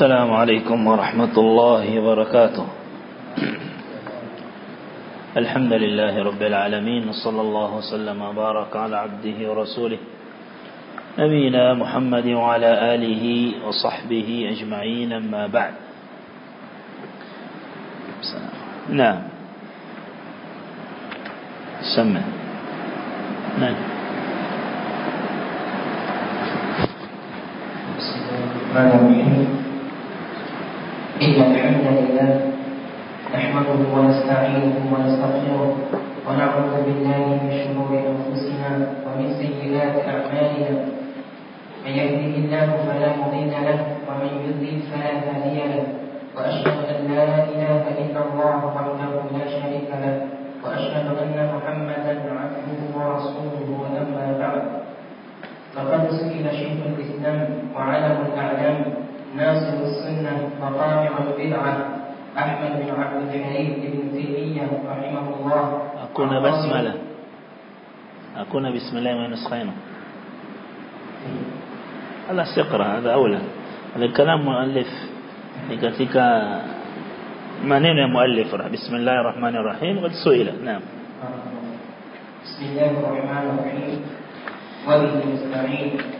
السلام عليكم ورحمة الله وبركاته. الحمد لله رب العالمين وصلى الله وسلم وبارك على عبده ورسوله نبينا محمد وعلى آله وصحبه أجمعين أما بعد. نعم. سمع. نعم. الرحمن الرحيم إن الحمد لله نحمده ونستعينه ونستغفره ونعوذ بالله من شرور أنفسنا ومن سيئات أعمالنا. من يهده الله فلا مضل له ومن يضلل فلا هادي له. وأشهد أن لا إله إلا الله وحده لا شريك له. وأشهد أن محمدا عبده ورسوله أما بعد. فقد سئل شيخ الإسلام وعلم الأعلام ناصر السنة وقامع البدعة. أحمد بن عبد الحليم بن تيمية رحمه الله. أكون بسملة. أكون بسم الله من نسخينه. الله استقرأ هذا أولى. الكلام مؤلف. لكتك منين يا مؤلف؟ بسم الله الرحمن الرحيم. قد سئل. نعم. بسم الله الرحمن الرحيم. وبه نستعين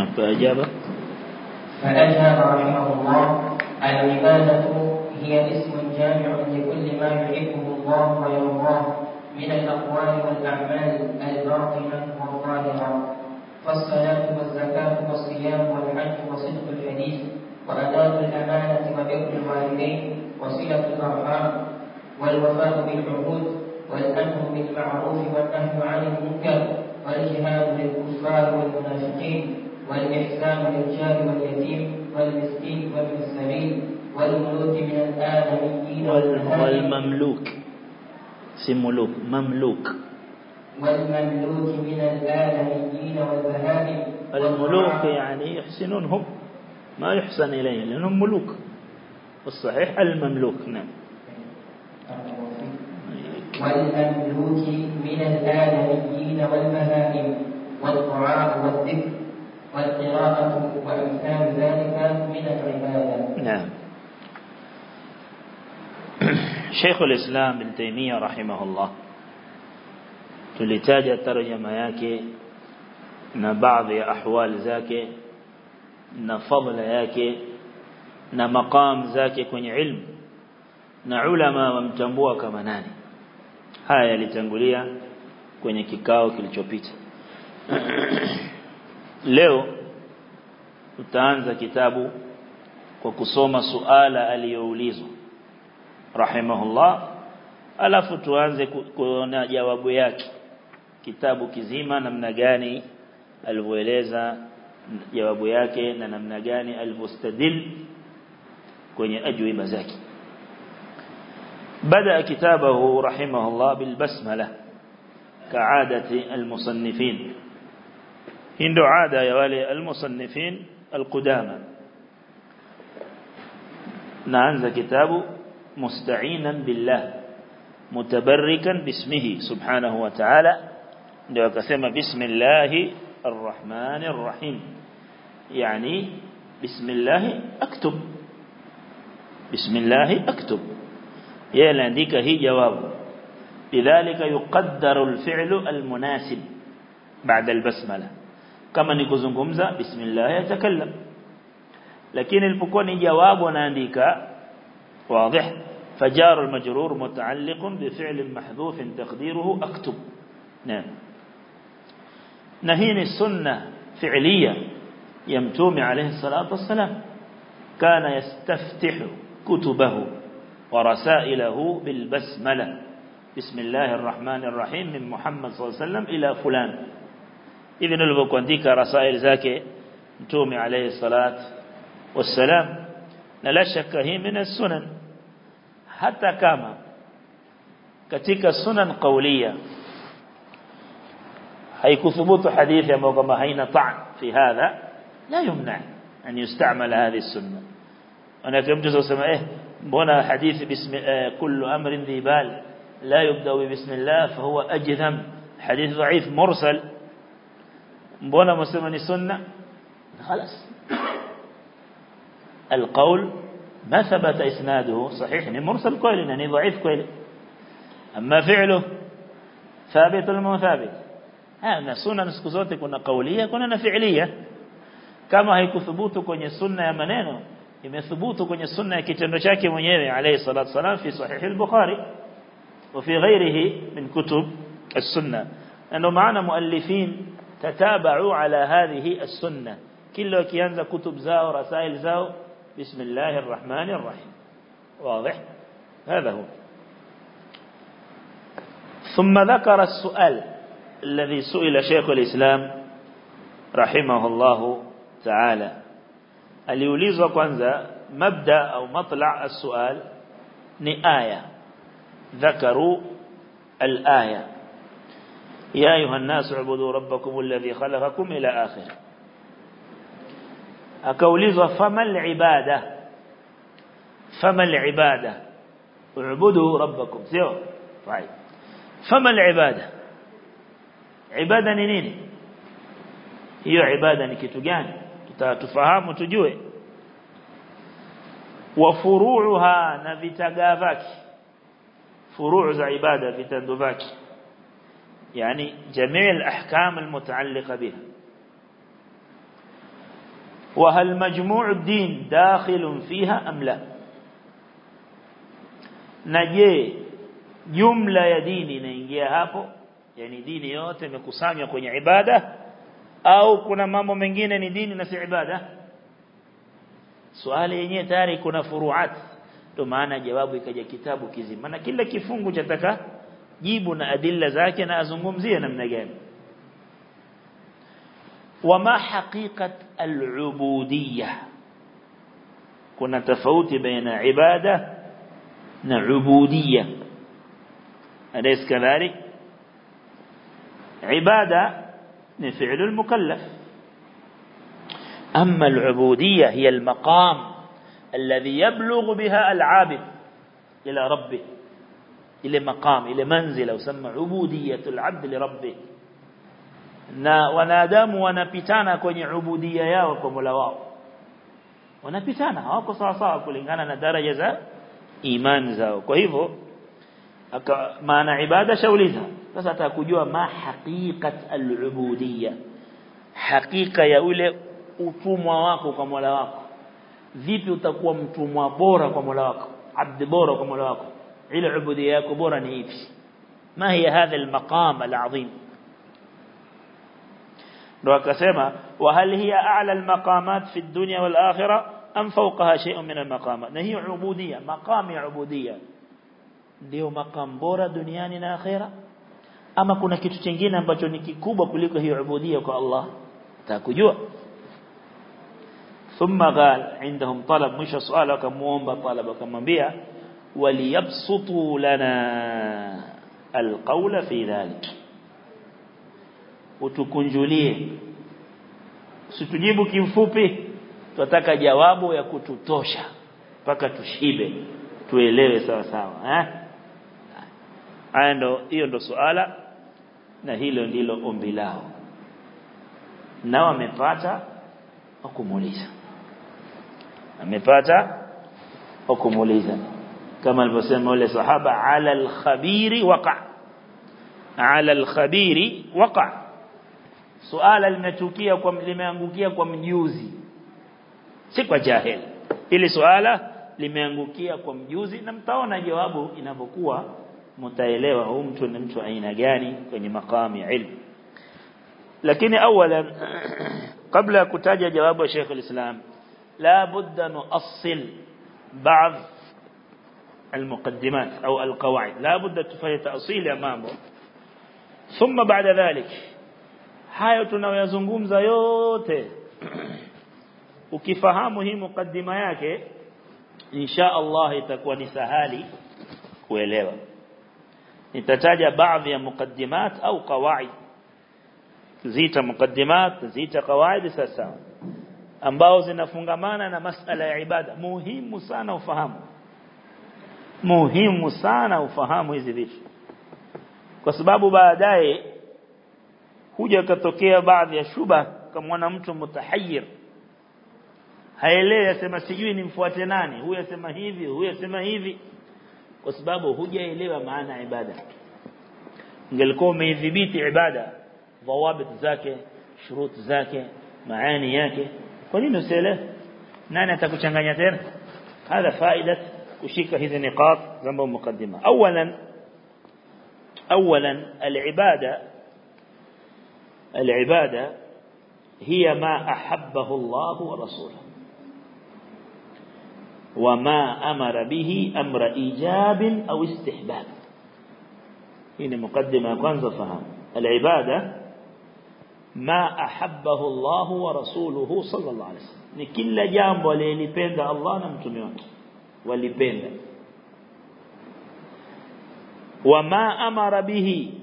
فأجاب فأجاب رحمه الله العبادة هي اسم جامع لكل ما يحبه الله ويرضاه من الأقوال والأعمال الباطنة والظاهرة فالصلاة والزكاة والصيام والحج وصدق الحديث وأداء الأمانة وبر الوالدين وصلة الأرحام والوفاء بالعهود والأمر بالمعروف والنهي عن المنكر والجهاد للكفار والمنافقين والإحسان للجار واليتيم والمسكين وابن السبيل والملوك من الآدميين والبهائم والمملوك. سم ملوك مملوك. والمملوك من الآدميين والبهائم الملوك يعني يحسنون هم ما يحسن إليهم لأنهم ملوك. والصحيح المملوك نعم. والمملوك من الآدميين والبهائم والدعاء والذكر. والقراءة وأمثال ذلك من العبادة نعم شيخ الإسلام بن تيمية رحمه الله tulitaja tarjama yake na baadhi ya ahwali zake na fadhila yake na maqam zake kwenye ilmu na ulama wamtambua kama nani haya yalitangulia kwenye kikao kilichopita leo tutaanza kitabu kwa kusoma suala aliyoulizwa rahimahullah alafu tuanze kuona jawabu yake kitabu kizima namna gani alivyoeleza jawabu yake na namna gani alivyostadil kwenye ajwiba zake بدا كتابه رحمه الله بالبسمله كعاده المصنفين إن دعاء يا ولي المصنفين القدامى. نعنز كتاب مستعينا بالله متبركا باسمه سبحانه وتعالى. دعاكثم بسم الله الرحمن الرحيم. يعني بسم الله أكتب. بسم الله أكتب. يلانديك هي جواب. لذلك يقدر الفعل المناسب بعد البسملة. Kama ni kuzungumza bismillah yatakallam. Lakini ilipokuwa ni jawabu anaandika واضح فجار المجرور متعلق بفعل محذوف تقديره اكتب نعم نهين السنة فعلية يمتوم عليه الصلاة والسلام كان يستفتح كتبه ورسائله بالبسملة بسم الله الرحمن الرحيم من محمد صلى الله عليه وسلم إلى فلان إذن البقوانتيك رسائل ذاك متوم عليه الصلاة والسلام لا شك هي من السنن حتى كما katika sunan qawliya haikuthubutu hadithi ambayo kama haina ta'n fi hadha la yumna an yustamal hadhihi sunna ana kama mtu sema eh mbona hadithi bismi kullu amrin dhibal la yubda bi bismillah fa huwa ajdham hadith dha'if mursal مبونا مسلمة سنة خلاص. القول ما ثبت إسناده صحيح من مرسل كويل يعني ضعيف كويل. أما فعله ثابت المثابت أنا سنة نسكزوتي كنا قولية كنا نفعلية كما هي كثبوت كن السنة منينو. إما ثبوت كن السنة من منيري عليه الصلاة والسلام في صحيح البخاري وفي غيره من كتب السنة. أنه معنا مؤلفين تتابعوا على هذه السنة. كل وكيانza كتب زاو رسائل زاو. بسم الله الرحمن الرحيم. واضح؟ هذا هو. ثم ذكر السؤال الذي سئل شيخ الإسلام رحمه الله تعالى. aliulizwa kwanza mabda au matla' السؤال؟ ni aya ذكروا الآية. يا أيها الناس اعبدوا ربكم الذي خلقكم إلى آخر. أكوليز فما العبادة؟ فما العبادة؟ اعبدوا ربكم. طيب. فما العبادة؟ عبادة نينين هي عبادة نكتجان تفهم وتجوه وفروعها نفتقافك فروع زعبادة فتندفاك يعني جميع الأحكام المتعلقة بها. وهل مجموع الدين داخل فيها أم لا؟ نجي جملة ديني نجي هابو يعني ديني يوتي مكسام يكون عبادة أو كنا مامو منجين ني ديني نسي عبادة؟ سؤالي يني تاري كنا فروعات تو معنى جوابك جا كتابك زي معنى كلا كفونك جتك jibu na adilla zake na azungumzie namna gani وما حقيقة العبودية؟ كنا تفوت بين عبادة وعبودية أليس كذلك؟ عبادة فعل المكلف. أما العبودية هي المقام الذي يبلغ بها العابد إلى ربه. إلى مقام إلى منزل وسمى عبودية العبد لربه. ونادام ونبتانا كون عبودية وكم لواو ونبتانا وكو صعصا وكولنغانا ندار جزاء إيمان زاو كيفو ما نعبادة شوليزا فستاكجوا ما حقيقة العبودية. حقيقة يولي أطوم وواكو كم لواكو ذيب تقوى متوم وبورا كم لواكو عبد بورا كم لواكو إلى عبودية كبورا نيفي ما هي هذا المقام العظيم؟ رواك سيما وهل هي أعلى المقامات في الدنيا والآخرة أم فوقها شيء من المقامات؟ نهي عبودية مقام عبودية. ديو مقام بورا دنيان آخرة؟ أما كنا كتتنجينا بجونك كوبا كلك هي عبودية كالله تاكجوا ثم قال عندهم طلب مش سؤالك موامبا طلبك مبيا waliyabsutu lana alqawla fi dhalik utukunjulie. Usitujibu kimfupi tunataka jawabu ya kututosha mpaka tushibe tuelewe sawa sawa eh haya ndo hiyo ndo suala na hilo ndilo ombi lao. Na wamepata wakumuuliza amepata wakumuuliza كما المسلم أولي صحابة على الخبير وقع. على الخبير وقع. سؤال المتوكية لمنغوكية ومنيوزي سيكوا جاهل. إلي سؤال لما لمنغوكية ومنيوزي نمتعونا جوابه إن إنبقوة متأيلوا هم تنمتوا أين جاني؟ كني مقام علم. لكن أولا قبل كتاج جواب الشيخ الإسلام لا بد نؤصل بعض المقدمات أو القواعد. لا بد تفهي تأصيل أمامه. ثم بعد ذلك هاي تنوي زنقوم زيوته. وكفهامه مقدمياك إن شاء الله تكون سهالي كويلوا نتتاج بعض المقدمات أو قواعد. زيت مقدمات زيت قواعد ساسا. أنباو زنفنغمانا مسألة عبادة. مهم سانا وفهمه muhimu sana ufahamu hizi vitu. Kwa sababu baadaye huja katokea baadhi ya shuba kama mtu mutahayir. Haelewi asema sijui nimfuate nani. Huyu asema hivi huyu asema hivi. Kwa sababu hujaelewa maana ya ibada. Ingelikuwa umeidhibiti ibada dhawabit zake shurut zake maani yake kwa nini usielewe? Nani atakuchanganya tena? Hadha faida. Kushika hizi niqat zambo mukaddima awalan awalan alibada العبادة هي ما أحبه الله ورسوله. وما أمر به أمر إيجاب أو استحباب. هنا مقدمة كwanza فهم. العبادة ما أحبه الله ورسوله صلى الله عليه وسلم. ni kila jambo alilipenda Allah na mtume walipenda. Wama amara bihi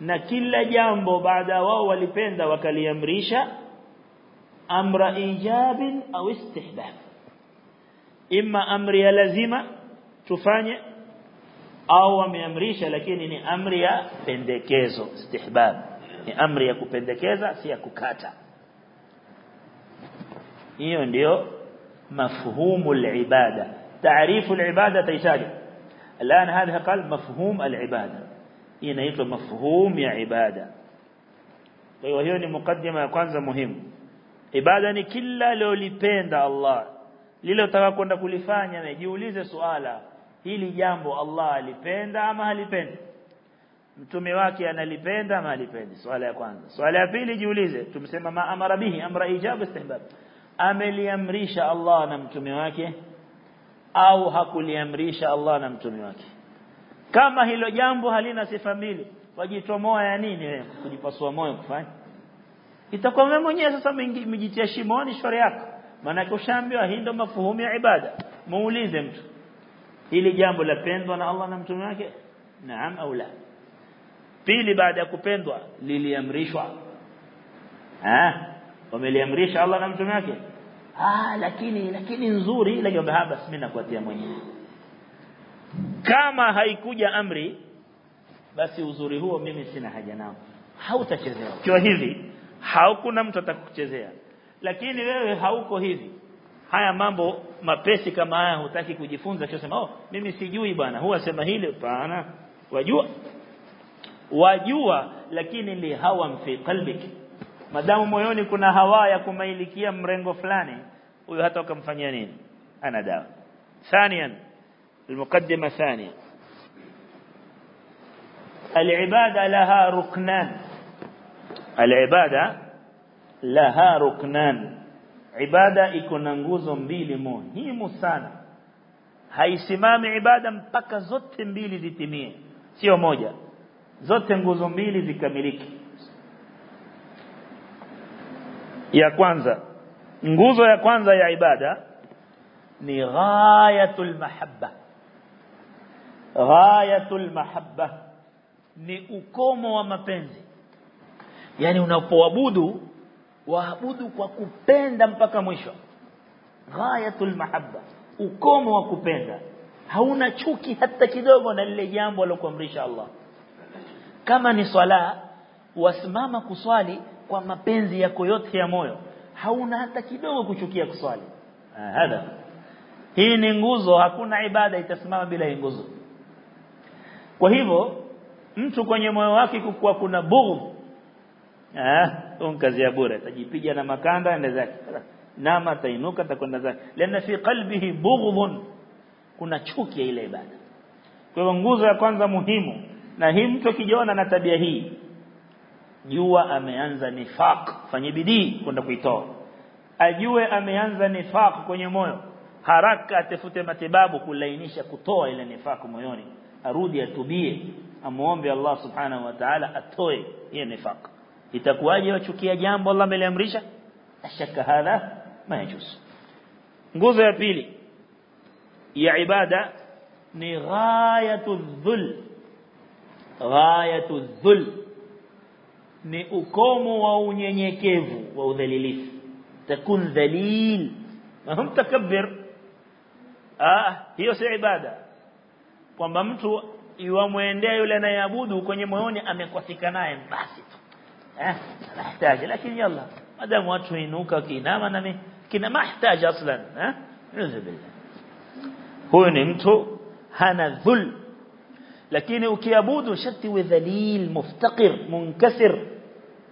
na kila jambo baada wao walipenda wakaliamrisha amra ijabin au istihbab imma amri ya lazima tufanye au wameamrisha lakini ni amri ya pendekezo istihbab ni amri ya kupendekeza si ya kukata. Hiyo ndio mafhumu al-ibada تعريف العبادة تيسال الآن هذا قال مفهوم العبادة. إيه هنا يطلب مفهوم يا عبادة. أيوة، وهي مقدمة كوانزا مهم. عبادة كلا لو لبين الله. للو تفاكونا كلفان يوليز سؤالا. هلي جامبو الله لبين دا ما لبين mtume wake analipenda ama alipendi swala ya kwanza swala ya pili jiulize tumsema ma amara bihi amra ijab istihbab ameliamrisha Allah na mtume wake au hakuliamrisha Allah na mtume wake. Kama hilo jambo halina sifa mbili wajitomoa ya nini wewe? Kujipasua moyo kufanya. Itakuwa wewe mwenyewe sasa mjitia shimoni shore yako. Maana ushaambiwa hii ndio mafuhumu ya ibada. Muulize mtu hili jambo lapendwa na Allah na mtume wake? Naam au la? Pili baada ya kupendwa liliamrishwa. Ah wameliamrisha Allah na mtume wake ah lakini lakini nzuri ile jambo haba mimi nakuatia mwenyewe. Kama haikuja amri basi uzuri huo mimi sina haja nao. Hautachezewa. Kwa hivi haukuna mtu atakuchezea. Lakini wewe hauko hivi. Haya mambo mapesi kama haya hutaki kujifunza sema oh mimi sijui bwana. Huwa sema hili pana wajua. Wajua lakini li hawa fi qalbik madamu moyoni kuna hawa ya kumailikia mrengo fulani huyo hata ukamfanyia nini ana dawa ثانيا المقدمة ثانية العبادة لها ركنان العبادة لها ركنان عبادة iko nguzo mbili muhimu sana haisimami ibada mpaka zote mbili zitimie sio moja zote nguzo mbili zikamiliki ya kwanza. Nguzo ya kwanza ya ibada ni ghayatul mahabba. Ghayatul mahabba ni ukomo wa mapenzi. Yani unapoabudu waabudu kwa kupenda mpaka mwisho. Ghayatul mahabba ukomo wa kupenda. Hauna chuki hata kidogo na lile jambo alokuamrisha Allah. Kama ni swala wasimama kuswali kwa mapenzi yako yote ya moyo hauna hata kidogo kuchukia kuswali. Hadha. Hii ni nguzo hakuna ibada itasimama bila nguzo. Kwa hivyo mtu kwenye moyo wake kukuwa kuna bughd eh kazi ya bure atajipiga na makanda ende zake. Nama atainuka atakwenda zake. Lana fi qalbihi bughdun kuna chuki ya ile ibada. Kwa hivyo nguzo ya kwanza muhimu na hii mtu akijiona na tabia hii jua ameanza nifaq fanye bidii kwenda kuitoa ajue ameanza nifaq kwenye moyo haraka atafute matibabu kulainisha kutoa ile nifaq moyoni arudi atubie amuombe Allah subhanahu wa ta'ala atoe hiyo nifaq itakuwaje wachukia jambo Allah ameliamrisha ashaka hadha ma yajuz nguzo ya pili ya ibada ni ghayatu dhul ghayatu dhul ni ukomo wa unyenyekevu wa udhalilifu takun dhalil ma hum takabbir ah hiyo si ibada kwamba mtu iwamwendea yule anayeabudu kwenye moyoni amekwafika naye basi tu eh anahitaji lakini yalla madamu watu inuka kinama na kina mahitaji aslan eh billah huyo ni mtu hana dhul لكنه كيابود شت وذليل مفتقر منكسر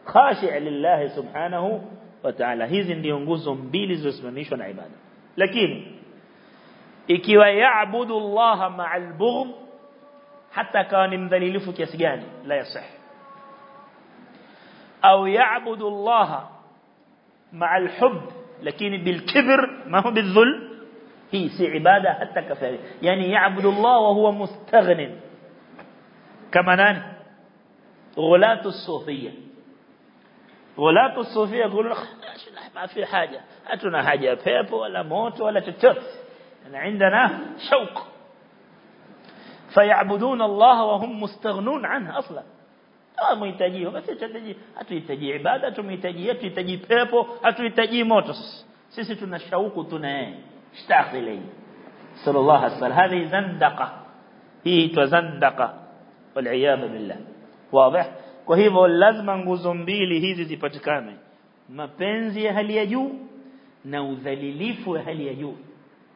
خاشع لله سبحانه وتعالى. هذين ينقصهم بيلز وسمنيشون عبادة. لكن إكوا يعبد الله مع البغض حتى كان ذليلفك يسجان لا يصح. أو يعبد الله مع الحب لكن بالكبر ما هو بالذل؟ هي سي عبادة حتى كفر يعني يعبد الله وهو مستغنٍ. كما نان غلاة الصوفية. غلاة الصوفية يقول ما في حاجة. أتنا حاجة فيب ولا موت ولا تتر عندنا شوق. فيعبدون الله وهم مستغنون عنه أصلا. ما يتجيه بس يتجيه أتو يتجيه عبادة أتو يتجيه أتو يتجيه فيب أتو يتجيه موت. سيستنا الشوق تنا اشتاق إليه؟ صلى الله عليه وسلم. هذه زندقة. هي تزندقة. Wal billah wazi kwa hivyo lazima nguzo mbili hizi zipatikane mapenzi ya hali ya juu na udhalilifu wa hali ya juu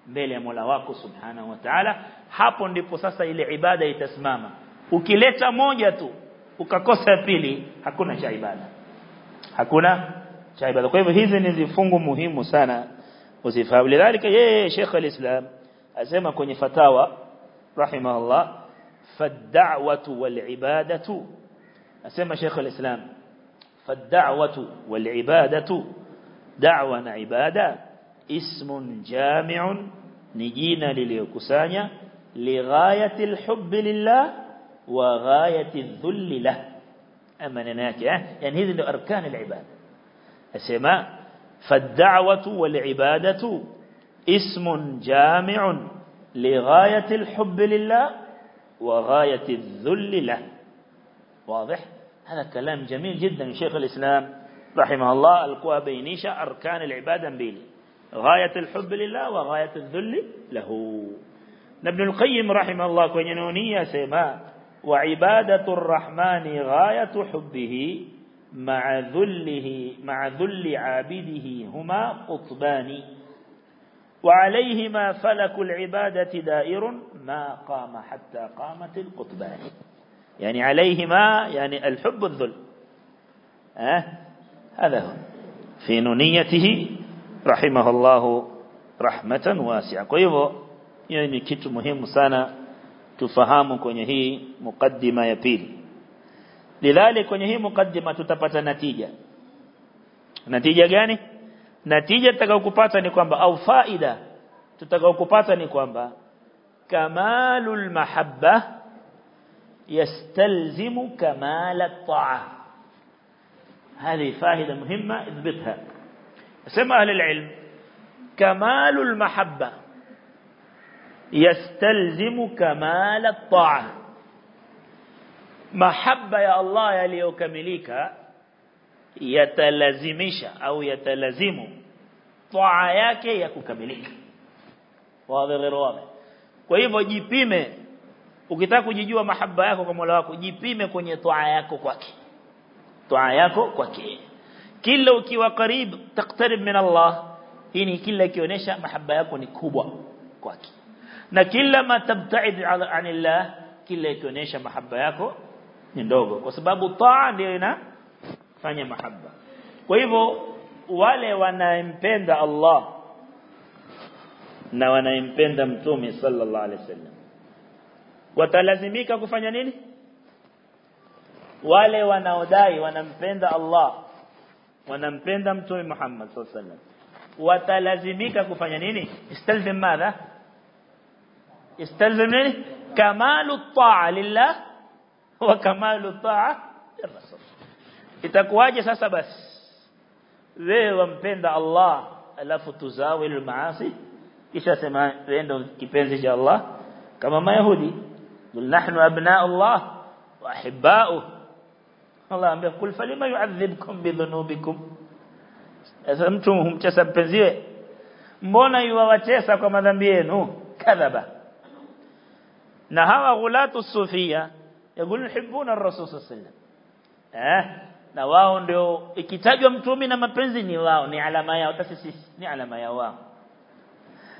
mbele ya Mola wako subhanahu wa ta'ala hapo ndipo sasa ile ibada itasimama ukileta moja tu ukakosa pili hakuna cha ibada hakuna cha ibada kwa hivyo hizi ni vifungu muhimu sana usifahamu lidhalika yeye Sheikh al-Islam asema kwenye fatawa rahimahullah فالدعوة والعبادة أسمى شيخ الإسلام فالدعوة والعبادة دعوة عبادة اسم جامع نجينا لليكسانيا لغاية الحب لله وغاية الذل له. أما نناك يعني هذه أركان العبادة. أسمى فالدعوة والعبادة اسم جامع لغاية الحب لله ghayati adh-dhull lah واضح؟ هذا كلام جميل جدا شيخ الإسلام. رحمه الله القوى بينيشة أركان العبادة بيلي غاية الحب لله وغاية الذل له. ابن القيم رحمه الله كونينونية سيما وعبادة الرحمن غاية حبه مع ذله مع ذل عابده هما قطبان. وعليهما فلك العبادة دائر ما قام حتى قامت القطبان. يعني عليهما يعني الحب الذل. أه؟ هذا هو. في نونيته رحمه الله رحمة واسعة. قيب يعني كت مهم سنة تفهم كنهي مقدمة يبيل. لذلك كنهي مقدمة تتبت نتيجة. نتيجة يعني natija tutakayokupata ni kwamba au faida tutakayokupata ni kwamba kamalul mahabba يستلزم كمال الطاعة هذه فائدة مهمة اثبتها سمع أهل العلم كمال المحبة يستلزم كمال الطاعة محبة يا الله يليوكمليك يتلزمش أو يتلزم طاعة yake ya kukamilika wazi غير wazi kwa hivyo jipime ukitaka kujijua mahaba yako kwa Mola wako jipime kwenye toa yako kwake toa yako kwake kila ukiwa karibu taktarib min Allah hii ni kila ikionyesha mahaba yako ni kubwa kwake na kila matabtaid anillah kila ikionyesha mahaba yako ni ndogo kwa sababu taa ndio inafanya mahaba kwa hivyo wale wanaempenda Allah na wanaempenda mtume sallallahu alaihi wasallam watalazimika kufanya nini wale wanaodai wanampenda Allah wanampenda mtume Muhammad sallallahu alaihi wasallam watalazimika kufanya nini istalzim madha istalzim nini kamalu at-ta'a lillah wa kamalu at-ta'a lirrasul itakuwaje sasa basi wewe wampenda Allah alafu tuzawil maasi kisha sema wewe ndo kipenzi cha Allah kama mayahudi nahnu abna Allah wa ahibba'u Allah ambia kul falima yu'adhibkum bidhunubikum sasa mtu humcheza mpenziwe mbona yuwatesa kwa madhambi yenu kadhaba na hawa ghulatu sufia يقول يحبون الرسول صلى الله وسلم eh na wao ndio ikitajwa mtume na mapenzi ni wao ni alama yao. Hata sisi ni alama ya wao.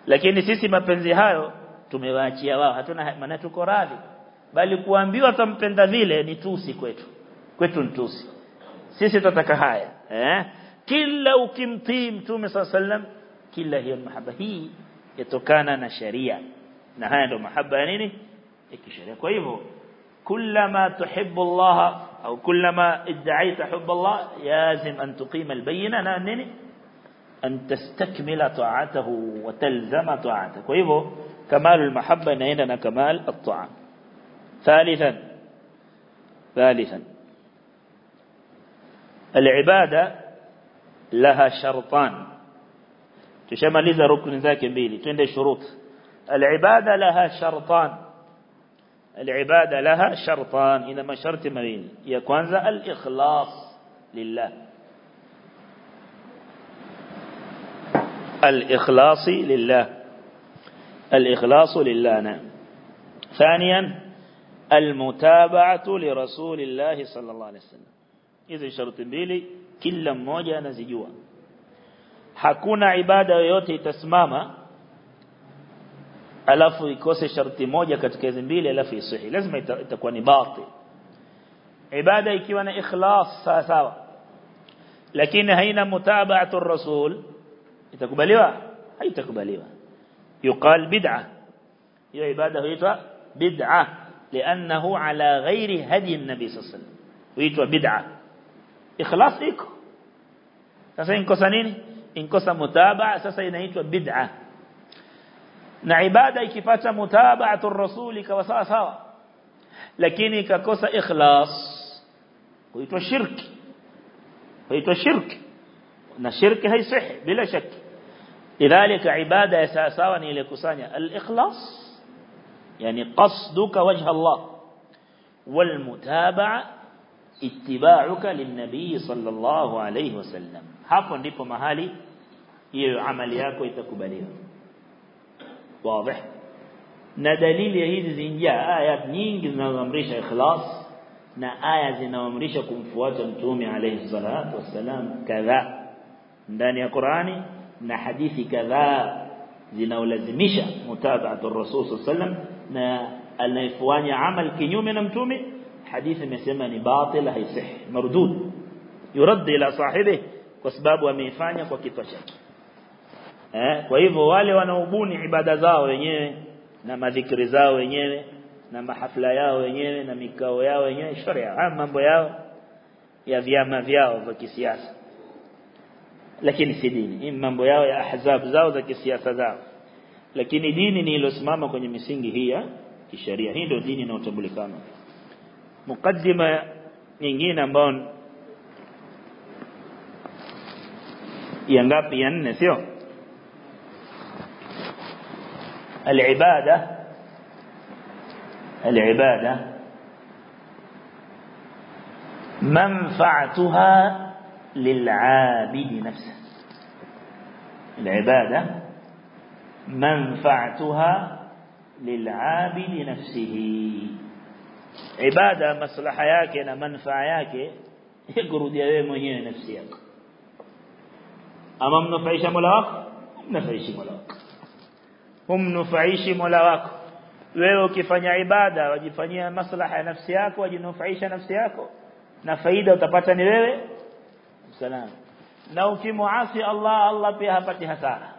Lakini sisi mapenzi hayo tumewaachia wao. Hatuna maana tuko radhi. Bali kuambiwa tampenda vile ni tusi kwetu. Kwetu ni tusi. Sisi tutataka haya eh? Kila ukimtii mtume sallam kila hiyo mahaba. Hii yatokana na sharia. Na haya ndio mahaba ya nini? Ya kisheria. Kwa hivyo kullama tuhibbu allaha أو كلما ادعيت حب الله لازم أن تقيم البينة نانني أن تستكمل طاعته وتلزم طاعته. وإذا كمال المحبة نيننا كمال الطاعة ثالثا ثالثا العبادة لها شرطان. تشمل ركن ذاك بيلي تند شروط. العبادة لها شرطان. العبادة لها شرطان. إذا ما شرط مبين يا كwanza الإخلاص لله. الإخلاص لله. الإخلاص لله نعم. ثانيا المتابعة لرسول الله صلى الله عليه وسلم. إذا شرط mbili kila mmoja anazijua hakuna ibada yoyote itasimama alafu ikose sharti moja katika hizo mbili alafu isihi lazima itakuwa ni batil ibada ikiwa na ikhlas sawa sawa lakini haina mutaba'atu rasul itakubaliwa haitakubaliwa yuqal bid'ah hiyo ibada huitwa bid'ah لأنه على غير هدي النبي صلى الله عليه وسلم huitwa bid'ah ikhlas iko sasa inkosa nini inkosa mutabaa sasa inaitwa bid'ah na ibada ikipata mutaba'atu rasuli kawa sawa sawa lakini ikakosa ikhlas huitwa shirki huitwa shirki na shirki haisihi bila shaki lidhalika ibada ya sawa sawa ni ile kusanya al-ikhlas yani qasduka wajha Allah wal mutaba'a ittiba'uka lin-nabii sallallahu alayhi wasallam hapo ndipo mahali hiyo amali yako itakubaliwa واضح؟ نا دليل يهيد زنجا آيات نينج نظمريش إخلاص نا آيات كم كنفوات انتومي عليه الصلاة والسلام. كذا داني قرآني نا حديث كذا زنو لزمشة متابعة الرسول صلى الله عليه وسلم. نا النفواني عمل كنيومي نمتومي حديث مسماني باطل هي صح مردود. يرد إلى صاحبه. كسبابه ميفانيا وكتوشاكي eh kwa hivyo wale wanaobuni ibada zao wenyewe na madhikri zao wenyewe na mahafla yao wenyewe na mikao yao wenyewe sharia haya mambo yao ya vyama vyao vya kisiasa. Lakini si dini. Mambo yao ya ahzab zao za kisiasa zao. Lakini dini ni ilosimama kwenye misingi hii ya kisheria. Hii ndio dini inayotambulikana. Mukaddima nyingine ambayo ya ngapi? Ya nne sio العبادة العبادة منفعتها للعابد نفسه. العبادة منفعتها للعابد نفسه. عبادة مصلحة ياكنا منفع ياك يقرد يوم هي نفسيك أما منفعش ملاق منفعش ملاق humnufaishi Mola wako wewe ukifanya ibada wajifanyia maslaha ya nafsi yako wajinufaisha nafsi yako na faida utapata ni wewe salama na ukimuasi Allah Allah pia hapati hasara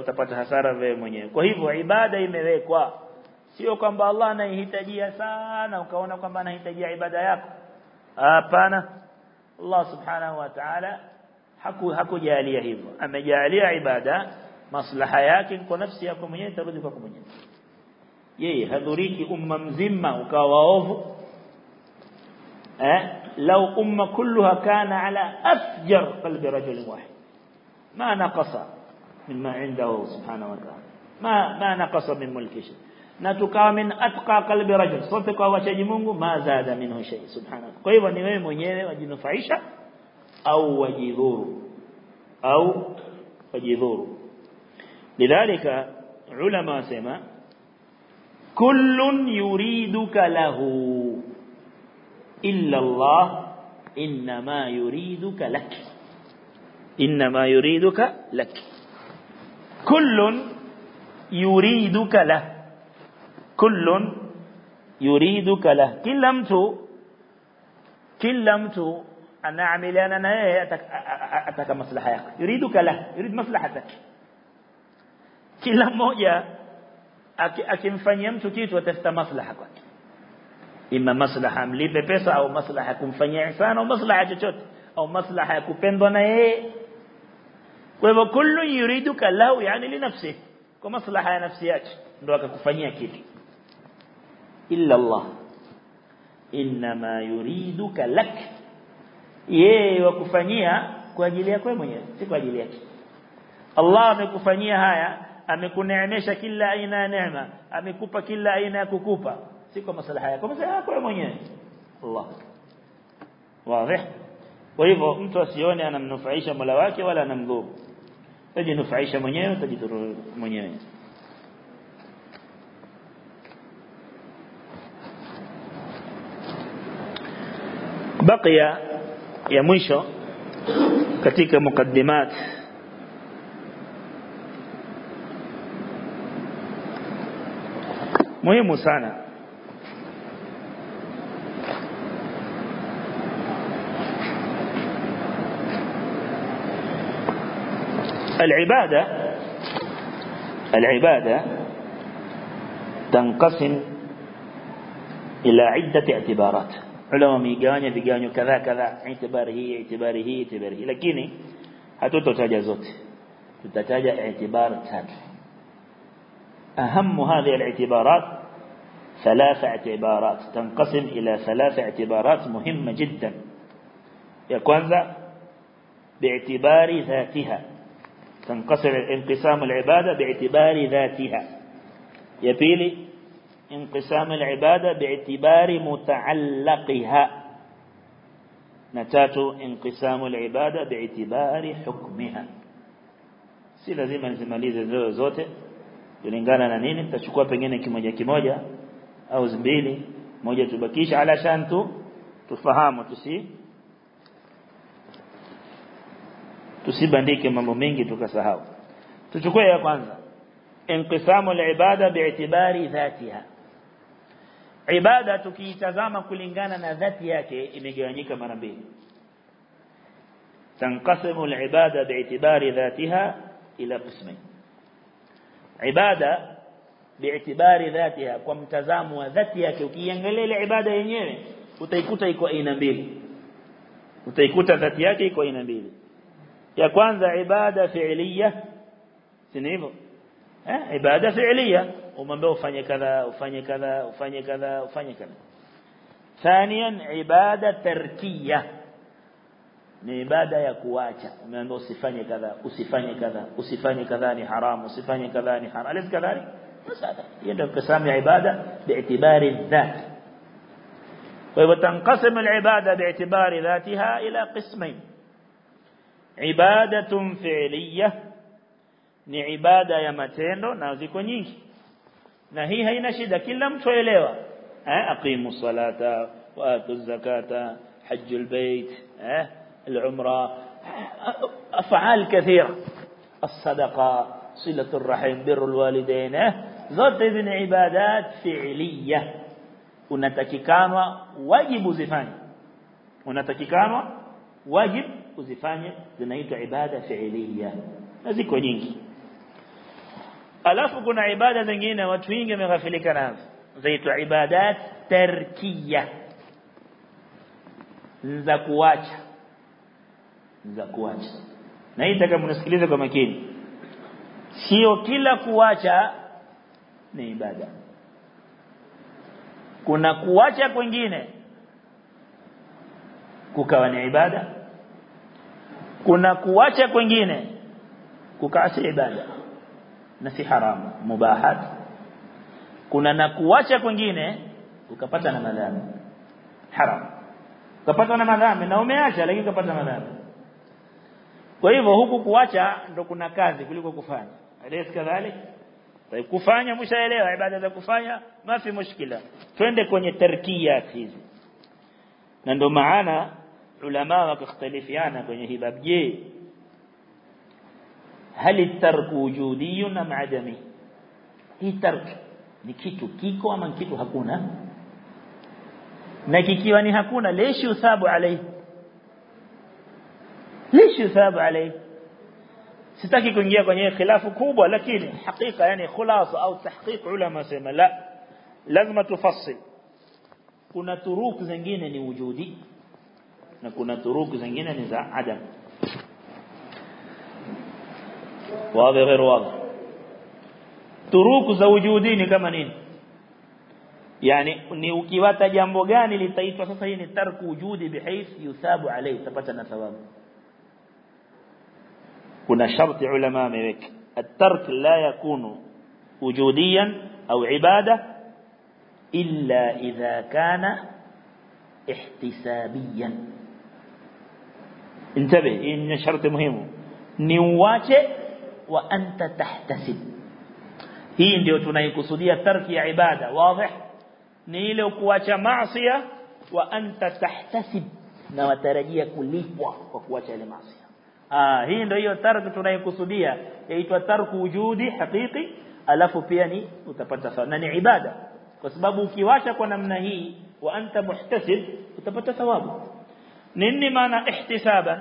utapata hasara wewe mwenyewe kwa hivyo ibada imewekwa sio kwamba Allah anahitajia sana ukaona kwamba anahitajia ibada yako hapana Allah subhanahu wa ta'ala haku hakujalia hivyo amejalia ibada مصلحة يأكل كنفسي أكمل يأكل تبدي فكمل يأكل يأي هذوريك أمم زمة وكواف لو أمة كلها كان على أفجر قلب رجل واحد ما نقص مما عنده سبحانه وتعالى ما ما نقص من ملك شيء نتقى من أتقى قلب رجل صدق وشج منه ما زاد منه شيء سبحانه وتعالى قيب نمي منيه وجنفعش أو وجذور أو وجذور لذلك علماء سما كل يريدك له إلا الله إنما يريدك لك. إنما يريدك لك. كل يريدك له. كل يريدك له. كلمت كلمت أن أعمل أنا أتك, أتك مصلحة يريدك له. يريد مصلحتك. Kila mmoja akimfanyia mtu kitu atafuta maslaha kwake ima maslaha mlipe pesa au maslaha kumfanyia ihsana au maslaha chochote au maslaha kupendwa na yeye kwa hivyo kullu yuriduka lahu yani li nafsi kwa maslaha ya nafsi yake ndo akakufanyia kitu illa Allah inma yuriduka lak yeye wakufanyia kwa ajili yako mwenyewe si kwa ajili yake Allah amekufanyia haya amekuneemesha kila aina ya neema amekupa kila aina ya kukupa si kwa maslaha yako maslaha yako mwenyewe Allah wazi kwa hivyo mtu asione anamnufaisha Mola wake wala anamdhuru tajinufaisha mwenyewe tajidhuru mwenyewe baqiya ya mwisho katika mukaddimat muhimu sana العبادة العبادة تنقسم إلى عدة اعتبارات. علماء ميغانيا بيغانيو كذا كذا اعتباره اعتباره اعتباره. lakini hatutotaja zote tutataja اعتبار tatu أهم هذه الاعتبارات ثلاث اعتبارات تنقسم إلى ثلاث اعتبارات مهمة جدا. يا كwanza باعتبار ذاتها. تنقسم انقسام العبادة باعتبار ذاتها. يا بيلي انقسام العبادة باعتبار متعلقها. نتاتو انقسام العبادة باعتبار حكمها. si lazima nisimalize zote kulingana na nini? Tutachukua pengine kimoja kimoja au mbili. Moja tubakisha alashan tu tufahamu tusi tusibandike mambo mengi tukasahau. Tuchukue ya kwanza. Inqisamu al-ibada bi'tibari dhatiha. Ibada tukiitazama kulingana na dhati yake imegawanyika mara mbili. Tanqasimu al-ibada bi'tibari dhatiha ila qismayn wa dhati yake ukiangalia ile ibada yenyewe utaikuta iko aina mbili utaikuta dhati yake iko aina mbili ya kwanza ibada fi'liya si hivyo eh ibada fi'liya umwambia ufanye kadha ufanye kadha ufanye kadha ufanye kadha ثانيا ibada tarkiya ni ibada ya kuacha umeambiwa usifanye kadha usifanye kadha usifanye kadha ni haramu usifanye kadha ni haramu alis kadhalik ya ibada bi'tibari dhat kwa hivyo tanqasim al-ibada bi'tibari dhatiha ila qismayn ibadatun fi'liyah ni ibada ya matendo na ziko nyingi na hii haina shida kila mtu aelewa eh aqimu salata wa atu zakata hajjul bait eh العمرة أفعال كثيرة. الصدقة صلة الرحم بر الوالدين ذات من عبادات فعلية. ونتككام واجب زفان. ونتككام واجب وزفاني ذنيت عبادة فعلية. نزيك ونينك كنا عبادة ذنين وتوينك من غفلك ناف ذيت عبادات تركية. ذاكواتها za kuacha. Na hii nataka mnasikilize kwa makini. Sio kila kuacha ni ibada. Kuna kuacha kwingine kukawa ni ibada. Kuna kuacha kwingine kukawa si ibada. Na si haramu mubahat. Kuna na kuacha kwingine ukapata na madhambi. Haram. Ukapata na madhambi na umeacha lakini ukapata madhambi kwa hivyo huku kuacha ndo kuna kazi kuliko kufanya. Alayhi kadhalik. Kufanya mshaelewa ibada za kufanya mafi mushkila. Twende kwenye tarkiyat hizi. Na ndo maana ulama wakakhtalifiana kwenye hibab je hali tarku wujudi na adami? Hii tark ni kitu kiko ama kitu hakuna? Na kikiwa ni hakuna leshi usabu alayhi sitaki kuingia kwenye khilafu kubwa lakini hakika yani khulasa au tahqiq ulama sema la lazima tufassil kuna turuk zingine ni wujudi na kuna turuk zingine ni za adam wazi غير واضح yani ni ukiwata jambo gani litaitwa sasa hii ni tarku wujudi bihayth yusabu alayhi tapata na thawabu كنا شرط علماء ميك. الترك لا يكون وجوديا أو عبادة إلا إذا كان احتسابيا. انتبه إيه إن شرط مهم. نواجه وأنت تحتسب. هي اندي وتنايك سودية ترك عبادة. واضح؟ نيلك واجه معصية وأنت تحتسب. نواترجيك ليك وكواجه لمعصية. Ah hii ndio hiyo tarki tunaikusudia yaitwa tarku wujudi hakiki alafu pia ni utapata thawabu na ni ibada kwa sababu ukiwacha kwa namna hii wa anta muhtasib utapata thawabu nini maana ihtisaban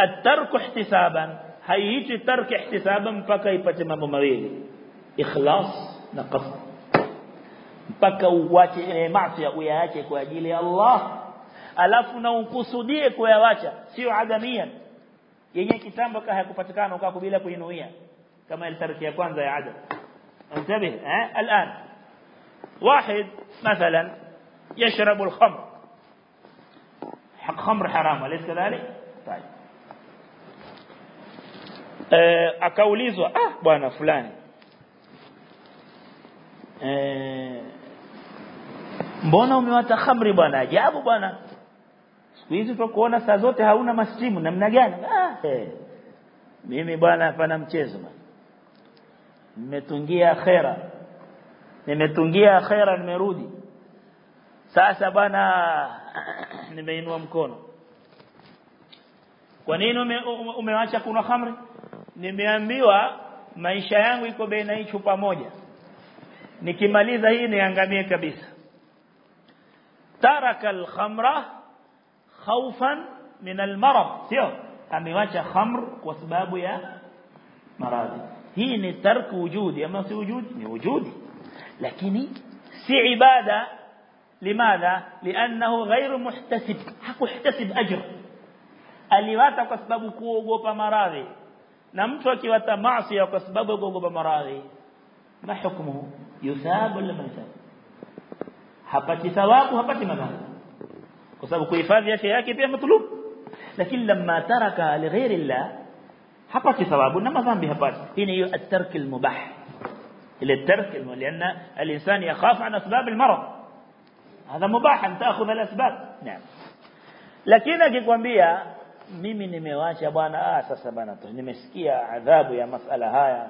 الترك احتسابا haiiti tarki ihtisaba mpaka ipate mambo mawili ikhlas na qasd mpaka uache maasi uyaache kwa ajili ya Allah alafu na ukusudie kuyawacha sio adamia yenye kitambo kama hakupatikana ukako bila kuinuia kama ile tarki ya kwanza ya adam انتبه ها الان واحد مثلا يشرب الخمر حق خمر حرام أليس كذلك طيب eh, akaulizwa ah bwana fulani eh, mbona umewata khamri bwana ajabu bwana siku hizi saa zote hauna mastimu namna gani? Ah eh. mimi bwana hapana mchezo nimetungia akhera. Nimetungia akhera nimerudi. Sasa bwana nimeinua mkono. Kwa nini ume, umewacha kunywa khamri? Nimeambiwa maisha yangu iko baina hii chupa moja. Nikimaliza hii niangamie kabisa. Taraka al-khamra khawfan min al-marad sio amewacha khamr kwa sababu ya maradhi hii ni tarku wujudi ama si wujudi ni wujudi lakini si ibada limadha lianahu ghairu muhtasib hakuhtasib ajr aliwata kwa sababu kuogopa maradhi na mtu akiwata maasi kwa sababu kuogopa maradhi ma hukumu yusabu maisab hapati thawabu hapati madhambi kwa sababu kuhifadhi afya yake pia matlub lakini lamma taraka lighairi llah hapati thawabu na madhambi hapati hii ni at-tark al-mubah ile tark لأن الانسان يخاف عن اسباب المرض هذا مباح ان تاخذ الاسباب نعم lakini akikwambia mimi nimewacha bwana ah sasa bwana nimesikia adhabu ya masala haya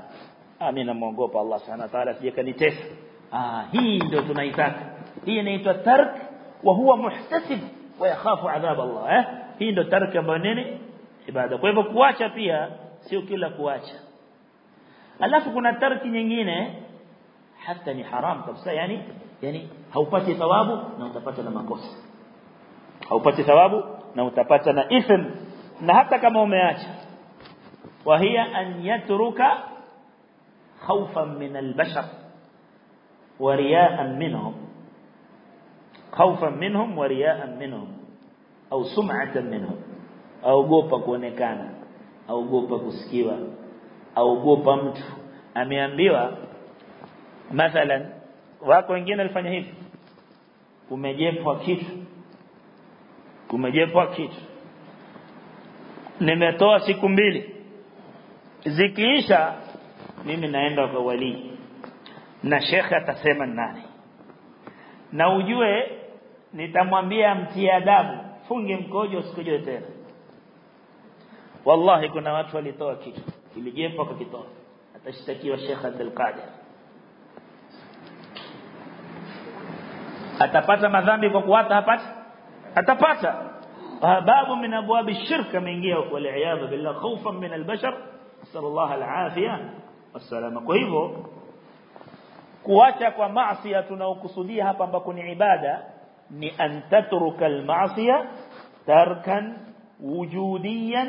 ah mimi namuogopa Allah subhanahu wa ta'ala sije kanitesa ah hii ndio tunaitaka hii inaitwa tark wa huwa muhtasib yakhafu adhab Allah eh hii ndio tark ambayo nini ibada kwa hivyo kuacha pia sio kila kuacha alafu kuna tarki nyingine hata ni haram kabisa yani yani haupati thawabu na utapata na makosa haupati thawabu na utapata na ithm na hata kama umeacha wa hiya an yatruka khawfan min albashar wa riya'an minhum khawfan minhum wa riya'an minhum. Au sum'atan minhum. Aogopa kuonekana. Aogopa kusikiwa. Aogopa mtu. Ameambiwa mathalan wako wengine walifanya hivi. Kumejepwa kitu. Kumejepwa kitu. Nimetoa siku mbili. Zikiisha mimi naenda kwa wali na shekhe atasema nani? Na ujue nitamwambia mtie adabu funge mkojo usikojoe tena wallahi kuna watu walitoa kitu kilijepwa kakitoa atashtakiwa Sheikh Abdul Qadir atapata madhambi kwa kuwata hapata atapata babu min abwab ash-shirk ameingia kwa li'iyadha billah khawfan min al-bashar sallallahu al-afia wasalama kwa hivyo kuacha kwa maasi tunaokusudia hapa ambako ni ibada ni an tatruka al-ma'siyah tarkan wujudiyan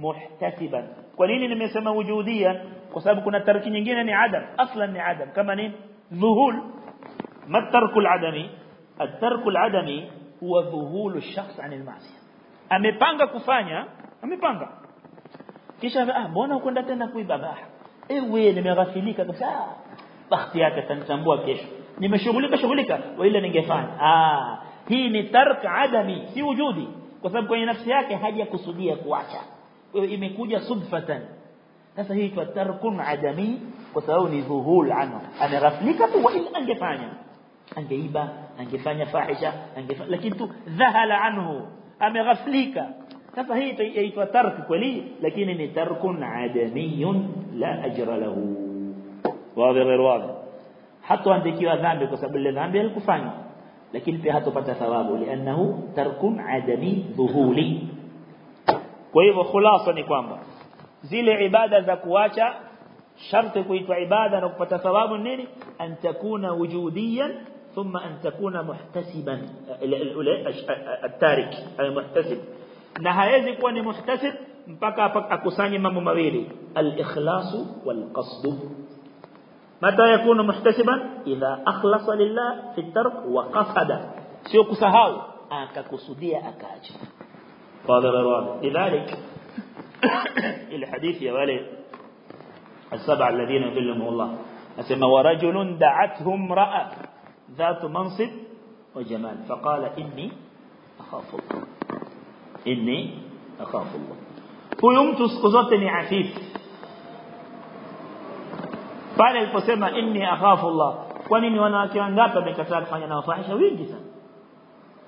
muhtasiban kwa nini nimesema wujudiyan kwa sababu kuna tarki nyingine ni adam aslan ni adam kama ni dhuhul ما الترك العدمي الترك العدمي هو ذهول الشخص عن المعصيه amepanga kufanya amepanga kisha ah mbona ukwenda tena kuiba bah ewe nimeghafilika kabisa bahati yake tanitambua kesho nimeshughulika shughulika wala ningefanya ah hii ni tark adami si wujudi kwa sababu kwenye nafsi yake hajakusudia kuacha kwa hiyo imekuja sudfatan sasa hii kwa tarkun adami kwa sababu ni dhuhul anhu ameghafilika tu wala angefanya angeiba angefanya fahisha angefanya lakini tu dhahala anhu ameghaflika sasa hii inaitwa tark kweli lakini ni tarkun adamiyun la ajra lahu wazi غير wazi hatoandikiwa dhambi kwa sababu ile dhambi alikufanya lakini pia hatopata thawabu lianahu tarkun adami dhuhuli kwa hivyo khulasa ni kwamba zile ibada za kuacha sharti kuitwa ibada na kupata thawabu nini an takuna wujudiyan ثم أن تكون محتسبا التارك المحتسب na hawezi kuwa ni muhtasib mpaka akusanye mambo mawili al-ikhlas wal-qasd متى يكون محتسبا؟ إذا أخلص لله في الترك وقصد. سيو كسهاو أكا كسودية أكاج قال الرواب لذلك الحديث يا والي السبع الذين يظلمه الله. أسمى ورجل دعتهم رأى ذات منصب وجمال. فقال إني أخاف الله. إني أخاف الله. هو يمتس قزتني عفيف. Pale aliposema inni akhafu Allah kwa nini wanawake wangapi wamekataa kufanya nao fahisha wingi sana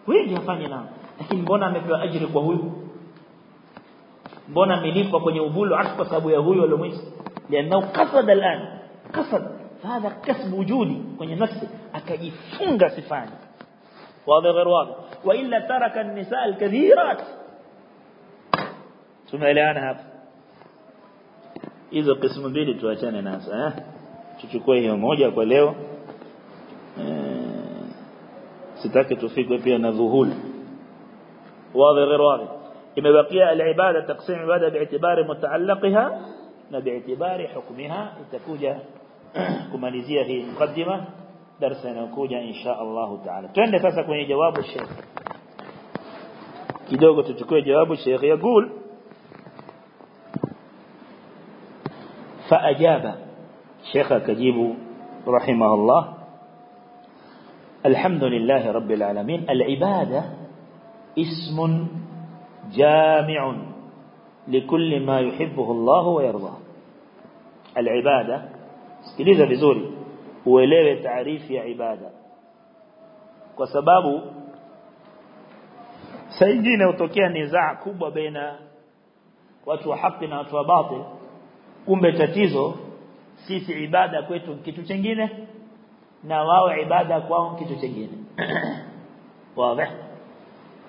wingi hafanya nao lakini mbona amepewa ajira kwa huyu mbona amelipwa kwenye uvulu afu kwa sababu ya huyu aliyomwita lianao qasada al'an qasada هذا كسب وجودي kwenye nafsi akajifunga sifani واضح غير واضح والا ترك النساء الكثيرات tumeelewana hapa hizo kismu mbili tuachane nazo eh tuchukue hiyo moja kwa leo sitaki tufikwe pia na dhuhul واضح غير واضح imebakia al-ibada taqsim ibada bi'tibari mutaallaqiha na bi'tibari hukmiha itakuja kumalizia hii mukaddima darasa inayokuja insha Allah taala twende sasa kwenye jawabu Sheikh kidogo tuchukue jawabu Sheikh yakul فأجاب شيخ كجيب رحمه الله. الحمد لله رب العالمين. العبادة اسم جامع لكل ما يحبه الله ويرضاه. العبادة استليذة بزوري هو ليه تعريف يا عبادة وسباب سيدين وتوكيه نزاع كوبا بين واتوا حقنا واتوا باطل كم بتتيزه sisi ibada kwetu kitu kingine na wao ibada kwao kitu kingine wazi.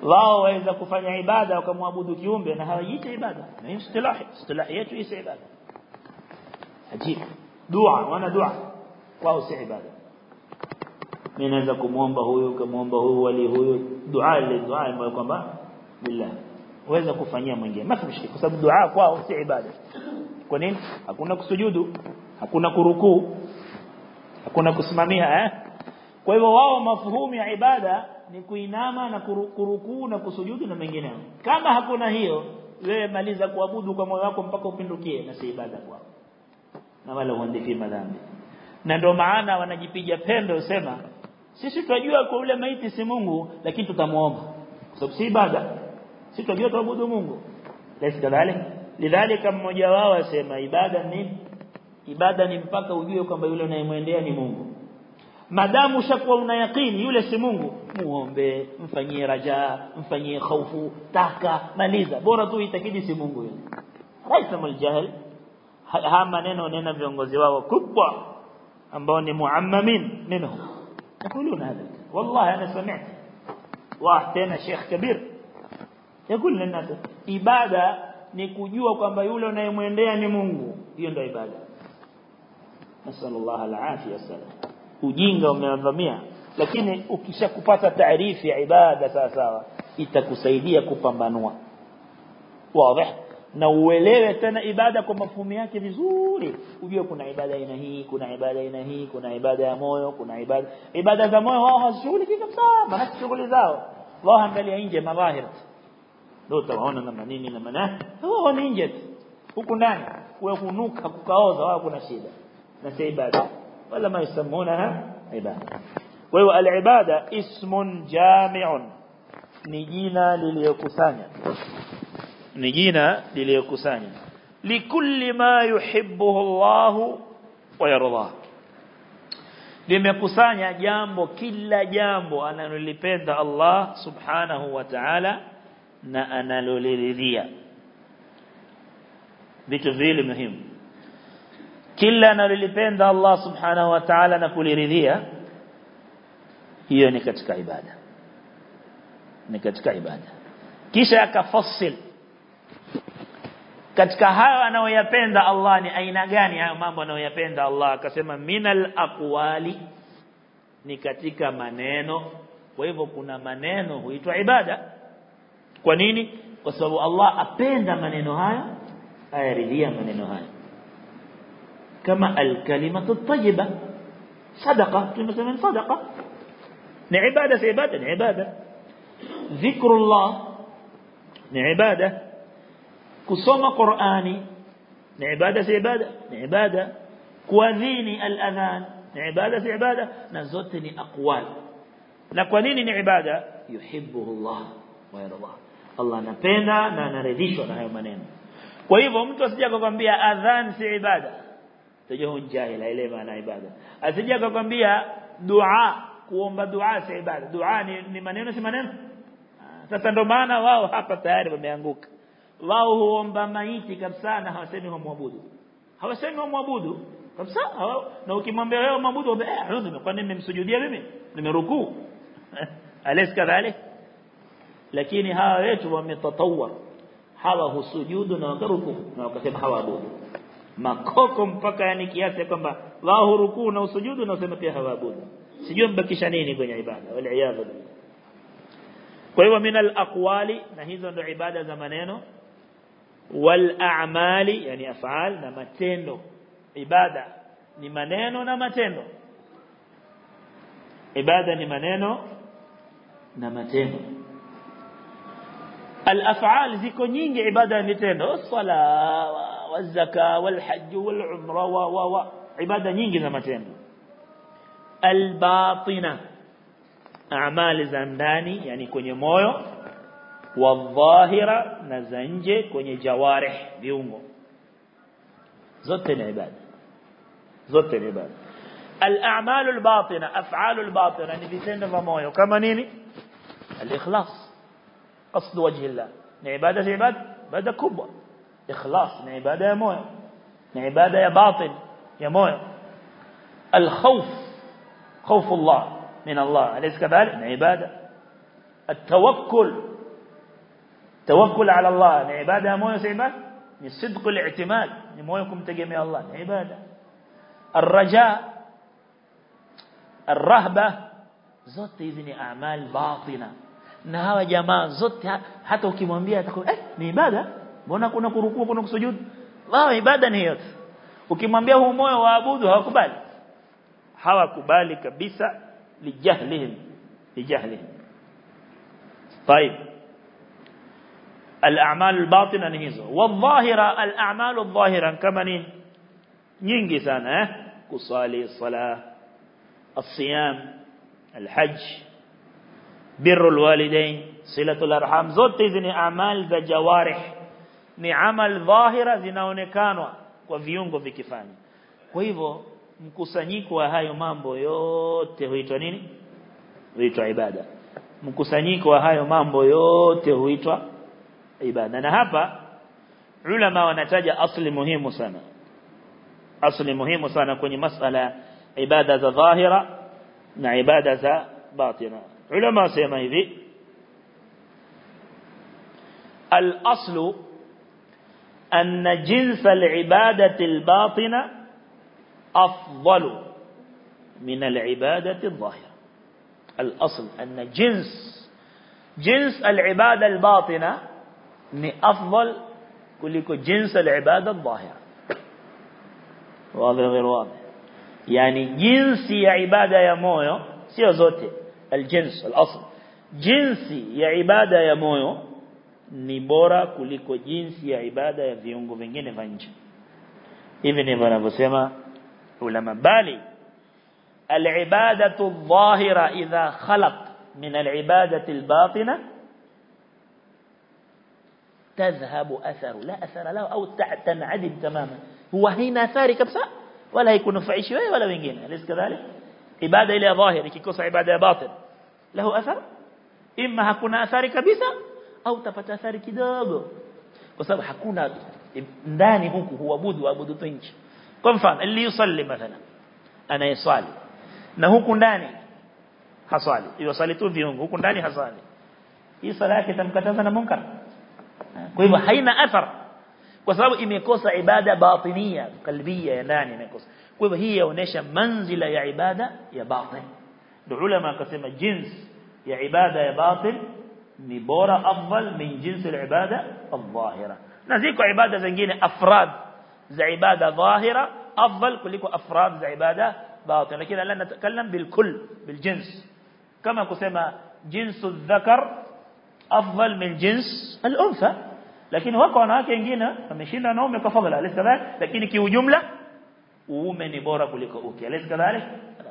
Wao waweza kufanya ibada wakamwabudu kiumbe na hawajiita ibada. Na hiyo istilahi. Istilahi yetu hii si ibada. Ajibu. Dua. Wana dua. Kwao si ibada. Mimi naweza kumuomba huyu kumuomba huyu wali huyu. Dua ile dua ambayo kwamba billah. Waweza kufanyia mwingine. Mafi kwa sababu dua kwao si ibada kwa nini? Hakuna kusujudu hakuna kurukuu hakuna kusimamia eh? Kwa hivyo wao mafuhumu ya ibada ni kuinama na kurukuu na kusujudu na mengineyo kama hakuna hiyo wewe maliza kuabudu kwa moyo wako mpaka upindukie na si ibada kwao na wala huandifi madhambi. Na ndio maana wanajipiga pembe usema sisi tunajua kwa ule maiti si Mungu lakini tutamuomba. Kwa sababu si ibada. Sisi tunajua tuabudu Mungu. Laisi kadhalika lidhalika mmoja wao asema ibada ni ibada ni mpaka ujue kwamba yule unayemwendea ni Mungu madamu ushakuwa una yakini yule si Mungu muombe mfanyie raja mfanyie hofu taka maliza bora tu itakidi si Mungu yule raisa mjahl haya maneno nena viongozi wao kubwa ambao ni muammamin minhum يقولون هذا والله أنا سمعت واحد tena sheikh kabir يقول للناس ibada ni kujua kwamba yule unayemwendea ni Mungu. Hiyo ndio ibada. Nasallallahu alafia wasallam ujinga umeadhamia lakini ukishakupata taarifu ya ibada sawa sawa itakusaidia kupambanua. Wazi. Na uelewe tena ibada kwa mafumi yake vizuri. Ujue kuna ibada aina hii kuna ibada aina hii kuna ibada ya moyo kuna ibada ibada za moyo wao hazishughuliki kabisa. Maana shughuli zao. Wao angalia nje madhahir ndio utaona na manini na maana wao ni nje huku ndani kwa kunuka kukaoza wao kuna shida na si ibada wala ma yusammunaha ibada kwa hiyo al-ibada ismun jami'un ni jina lililokusanya ni jina lililokusanya likulli ma yuhibbuhu Allah wa yardah limekusanya jambo kila jambo analolipenda Allah subhanahu wa ta'ala na analoliridhia. Vitu vile muhimu. Kila analolipenda Allah subhanahu wa ta'ala na kuliridhia hiyo ni katika ibada. Ni katika ibada. Kisha akafassil. Katika hayo anayoyapenda Allah ni aina gani hayo mambo anayoyapenda Allah? Akasema minal aqwali ni katika maneno. Kwa hivyo kuna maneno huitwa ibada kwa nini kwa sababu Allah apenda maneno haya ayaridhia maneno haya kama alkalimatu tayyiba sadaqa tunasema sadaqa ni ibada si ibada ni ibada dhikrullah ni ibada kusoma Qur'ani ni ibada si ibada ni ibada kuadhini al-adhan ni ibada si ibada na zote ni aqwal na kwa nini ni ibada yuhibbuhu Allah wa yarda Allah anapenda na anaridhishwa na hayo maneno. Kwa hivyo mtu asije akakwambia adhan si ibada. Tajua jahila ile maana ibada. Asije akakwambia dua kuomba dua si ibada. Dua ni, ni maneno si maneno? Sasa ndo maana wao hapa tayari wameanguka. Wao huomba maiti kabisa na hawasemi humwabudu. Hawasemi humwabudu kabisa. Na ukimwambia wewe mwabudu eh kwa nini nimemsujudia mimi. Nimerukuu. Alaysa kadhalik lakini hawa wetu wametatawar hawa husujudu na wakaruku na wakasema hawaabudu makoko mpaka yani kiasi kwamba wao hurukuu na usujudu na wasema pia hawaabudu sijui mbakisha nini kwenye ibada wal iyadhu kwa hivyo minal aqwali na hizo ndio ibada za maneno wal a'mali yani af'al na matendo ibada ni maneno na matendo ibada ni maneno na matendo الأفعال ذي كنين عبادة نتين الصلاة والزكاة والحج والعمرة و والعمر وعبادة نين زما تين الباطنة أعمال زنداني يعني كوني مويو والظاهرة نزنجي كوني جوارح بيومو. زت العباده زت العباده الأعمال الباطنة أفعال الباطنة يعني في تين كما نيني؟ الإخلاص. قصد وجه الله. عبادة عبادة عبادة كبوة إخلاص عبادة يا موية عبادة يا باطن يا موية الخوف خوف الله من الله. أليس كذلك؟ عبادة التوكل توكل على الله. عبادة يا موية عبادة صدق الاعتماد. مويكم تجمع الله. عبادة الرجاء الرهبة. زوت إذن أعمال باطنة. Na hawa jamaa zote hata ukimwambia atakwambia eh ni ibada mbona kuna kurukuu kuna kusujudu wao ibada ni hiyo ukimwambia huu moyo waabudu hawakubali hawakubali kabisa lijahlihim lijahlihim طيب الاعمال الباطنه ni hizo wadhahira al-a'mal adh-dhahira kama nini nyingi sana eh kusali sala الصيام الحج birrul walidain silatul arham. Zote hizi ni amal za jawarih. Ni amal dhahira zinaonekanwa kwa viungo vikifanya. Kwa hivyo mkusanyiko wa hayo mambo yote huitwa nini? Huitwa ibada. Mkusanyiko wa hayo mambo yote huitwa ibada. Na hapa ulama wanataja asli muhimu sana. Asli muhimu sana kwenye masala ibada za dhahira na ibada za batina. Wasema hivi الأصل أن جنس العبادة الباطنة أفضل من العبادة الظاهرة. الأصل أن جنس جنس العبادة الباطنة أفضل kuliko جنس العبادة الظاهرة. واضح غير واضح؟ يعني جنس عبادة ya moyo siyo zote الجنس الأصل. جنس يا عبادة يا مويو bora kuliko jinsi ya ibada ya viungo vingine vya nje hivi ndivyo wanavyosema ulama bali العبادة الظاهرة إذا خلط من العبادة الباطنة تذهب أثر لا أثر له أو تنعدم تماما. هو هنا أثاري كبسا ولا يكون فعي شوية ولا وينجين أليس كذلك؟ عبادة إلى ظاهر كيكوسة عبادة باطل له أثر؟ إما هكونا أثار كبيسة أو تفت أثار كدوغو وصبا هكونا داني هكو هو بود وأبود تنج. كم فان اللي يصلي مثلا. أنا يصلي. نهكو داني؟ حصالي يصلي تو في هكو داني حصالي هي صلاة كتم كتازنا منكر. كيف حين أثر. وصبا إما كوسة عبادة باطنية قلبية داني ميكوسة kwa hivyo hii yaonesha manzila ya ibada ya batin ndio ulama akasema jins ya ibada ya batin ni bora afdal min jinsi al-ibada al-dhahira na ziko ibada zingine afrad za ibada dhahira afdal kuliko afrad za ibada batin lakini la natakallam bil jins kama kusema jinsu dhakar afdal min jins al-untha lakini wako wanawake wengine wameshinda wanaume kwa fadhila lakini kiujumla uume ni bora kuliko uke alikadhalik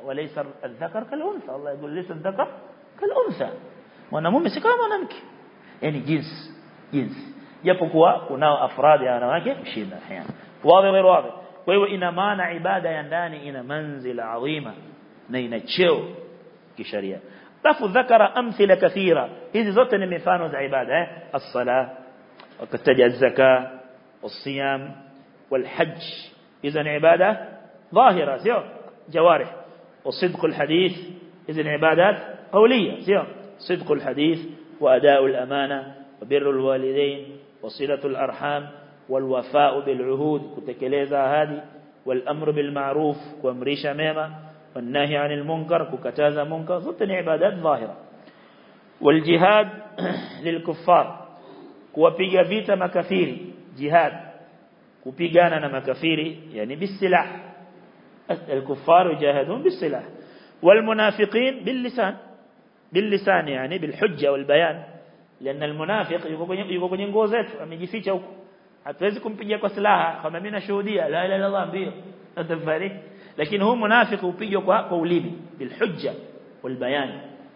walaysa al-dhakar kal-untha Allah yaqul laysa al-dhakar kal-untha mwanamume si kama mwanamke yani jinsi jinsi japokuwa kunao afradi ya wanawake kushinda hayana wazi غير wazi kwa hiyo ina maana ibada ya ndani ina manzila adhima na ina cheo kisharia alafu ذكر أمثلة كثيرة hizi zote ni mifano za ibada eh الصلاة wakataja الزكاة والصيام والحج اذا عبادة ظاهرة siyo جوارح. وصدق الحديث اذا عبادات قولية siyo صدق الحديث وأداء الأمانة وبر الوالدين وصلة الأرحام والوفاء بالعهود. kutekeleza هذه والأمر بالمعروف وامريش ميمة والنهي عن المنكر ككتازا منكر. ضد عبادات ظاهرة. والجهاد للكفار. kuwapiga vita makafiri jihad kupigana na makafiri yani bisilah الكفار يجاهدون بالسلاح والمنافقين باللسان باللسان يعني بالحجة والبيان لأن المنافق kwenye nguo zetu amejificha huko hatuwezi kumpiga kwa silaha kama mimi nashuhudia la ilaha illallah ndio atafari lakini huyu munafiki upigwa kwa kwa ulimi bilhujja والبيان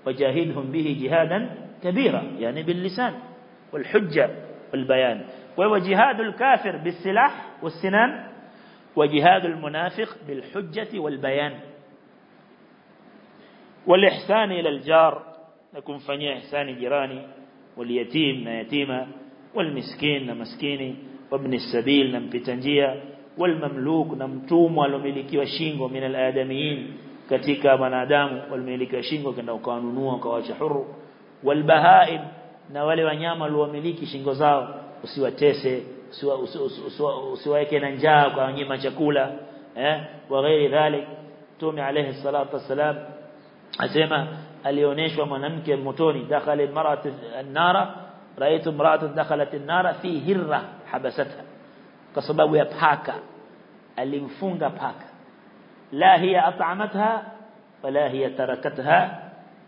وجاهدهم به جهادا كبيرا يعني باللسان والحجة والبيان وهو جهاد الكافر بالسلاح والسنان وجهاد المنافق بالحجة والبيان. والإحسان إلى الجار نكون فني إحسان جيراني واليتيم يتيمة والمسكين مسكيني وابن السبيل نمبتنجيا والمملوك نمتوم والملكي وشينغو من الآدميين. katika wanadamu walimiliki shingo kenda ukawanunua ukawacha huru walbahaim na wale wanyama waliomiliki shingo usiwatese usiwaeke na njaa kwa wanyima chakula eh wa ghairi dhalik tume alayhi salatu wassalam asema alioneshwa mwanamke motoni dakhala almar'atu an-nara raitu imra'atan dakhalat an-nara fi hirra habasatha kwa sababu ya paka alimfunga paka la hiya at'amatha wala hiya tarakatha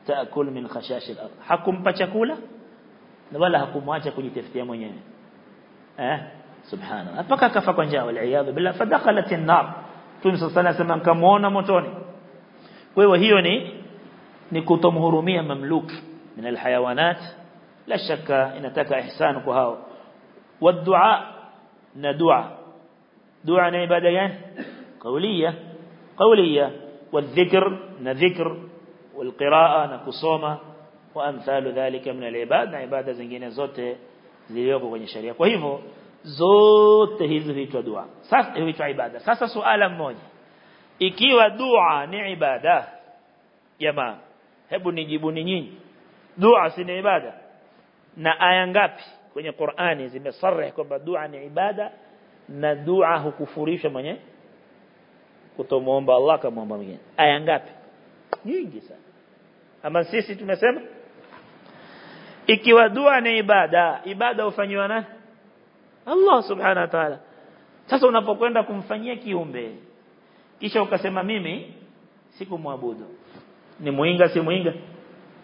taakul min khashash al-ard hakumpa chakula wala hakumwacha kujitafutia mwenyewe eh subhanallah mpaka akafa kwa njaa wal iyad billah fadakhalat an-nar صلى الله عليه وسلم kamuona motoni kwa hiyo hiyo ni ni kutomhurumia mamluk min alhayawanat la shaka inataka ihsan kwa hao wadua na dua dua ni ibada gani qawliya qawliya والذكر نذكر والقراءة نكسوما وأمثال ذلك من العباد عبادة zingine zote zilizoko kwenye sharia. Kwa hivyo zote hizi huitwa dua. Sasa huitwa ibada. Sasa suala mmoja ikiwa dua ni ibada jamaa hebu nijibuni nyinyi. Dua si ni ibada? Na aya ngapi kwenye Qur'ani zimesarih kwamba dua ni ibada na dua hukufurisha mwenye kutomuomba Allah kama mwingine? Aya ngapi? Nyingi sana. Ama sisi tumesema ikiwa dua ni ibada ibada hufanywa na? Allah subhanahu wa ta'ala. Sasa unapokwenda kumfanyia kiumbe kisha ukasema mimi sikumwabudu. Ni muinga si muinga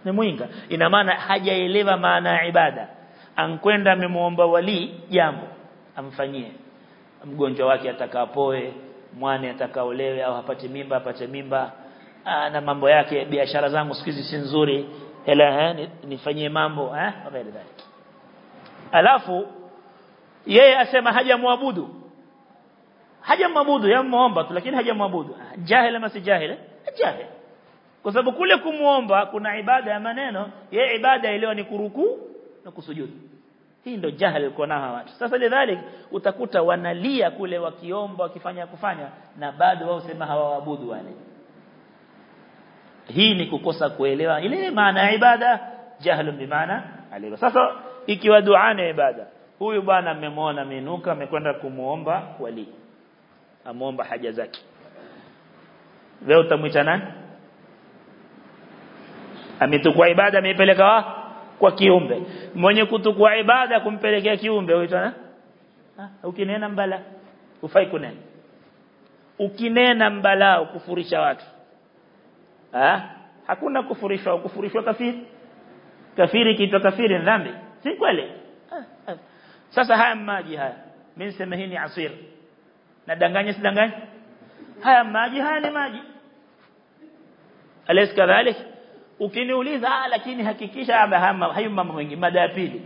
ni muinga ina maana hajaelewa maana ya ibada. Ankwenda amemuomba wali jambo amfanyie. Mgonjwa wake atakapoe mwane atakaolewe au hapati mimba apate mimba. Na mambo yake biashara zangu siku hizi si nzuri hela eh, nifanyie mambo eh ghairi dhalik. Alafu yeye asema hajamwabudu. Hajamwabudu yamuomba tu lakini hajamwabudu. Jahil ama si jahil jahil. Kwa sababu kule kumuomba kuna ibada ya maneno. Yeye ibada ile ni kuruku na kusujudu. Hii ndio jahil kwa nao watu. Sasa lidhalik utakuta wanalia kule wakiomba wakifanya kufanya na bado wao sema hawaabudu wale hii ni kukosa kuelewa. Ile maana ya ibada jahlu bimaana aliwa sasa ikiwa dua ni ibada huyu bwana amemwona aminuka amekwenda kumuomba wali. Amuomba haja zake. Leo utamwita nani? Ametukua ibada ameipeleka wa? Kwa kiumbe. Mwenye kutukua ibada kumpelekea kiumbe huitwa na ukinena mbala ufai kunena. Ukinena mbala kufurisha watu ha? hakuna kufurishwa kufurishwa kafiri kafiri kiitwa kafiri dhambi si kweli sasa haya maji haya mimi niseme hii ni asir nadanganya sidanganya haya maji haya ni maji alaysa kadhalik ukiniuliza ah lakini hakikisha hayo mambo mengi mada ya pili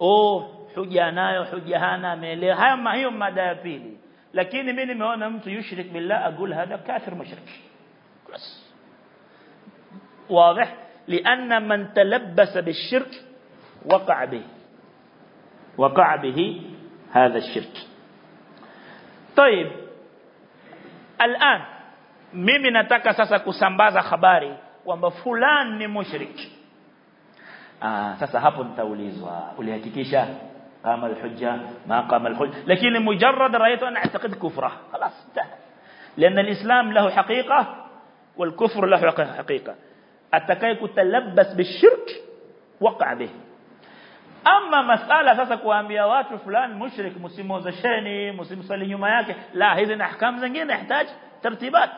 oh huja nayo huja hana ameelewa haya hiyo mada ya pili lakini mimi nimeona mtu yushrik billah aqul hada kafir mushrik bas واضح؟ لأن من تلبس بالشرك وقع به. وقع به هذا الشرك. طيب الآن mimi nataka sasa kusambaza habari kwamba fulani ni mushrik ah sasa hapo nitaulizwa ulihakikisha قام الحجة ما قام الحجة لكن مجرد رأيت أن أعتقد كفرة. خلاص انتهى. لأن الإسلام له حقيقة والكفر لا حقيقة. أتكاي كتلبس بالشرك وقع به. أما مسألة ساسكو أمياوات فلان مشرك مسموز الشيني مسموز الليمياك لا هذين أحكام زنجين نحتاج ترتيبات.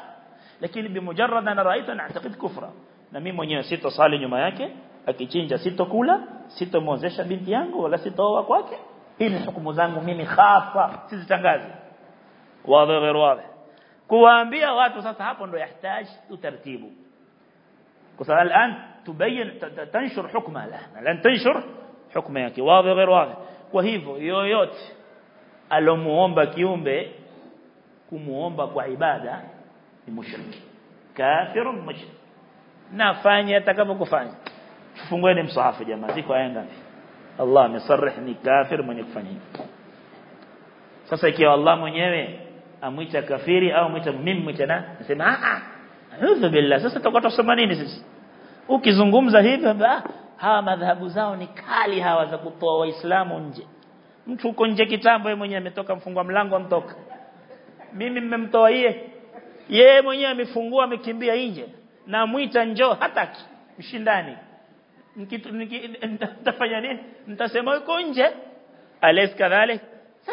لكن بمجرد أنا رأيت أن أعتقد كفرا نمي مني sitoswali nyuma yake akichinja sitokula sitomuozesha binti yangu wala sitooa kwake hii ni حكم zangu mimi خاصة sizitangazi. واضح غير واضح؟ Kuwaambia watu sasa hapo ndo yahitaji utaratibu kwa sababu الآن تبين تنشر حكم لا لن تنشر حكم yake wazi غير wazi kwa hivyo yoyote alomuomba kiumbe kumuomba kwa ibada ni mushriki kafirun mushrik nafanya atakapokufanya tufungueni msahafu jamaa ziko ngapi Allah amesarih ni kafir mwenye kufanya hivyo sasa ikiwa Allah mwenyewe amwita kafiri au mwita mimi mwita na nasema a a a'udhu billah. Sasa tutakuwa nini sisi? Ukizungumza hivyo hawa madhahabu zao ni kali hawa za kutoa waislamu nje. Mtu uko nje kitambo yeye mwenyewe ametoka mfungwa mlango amtoka. Mimi mmemtoa yeye yeye mwenyewe amefungua amekimbia nje. Na muita njoo hataki mshindani. Nitafanya nini? Nitasema yuko nje. Alaysa kadhalik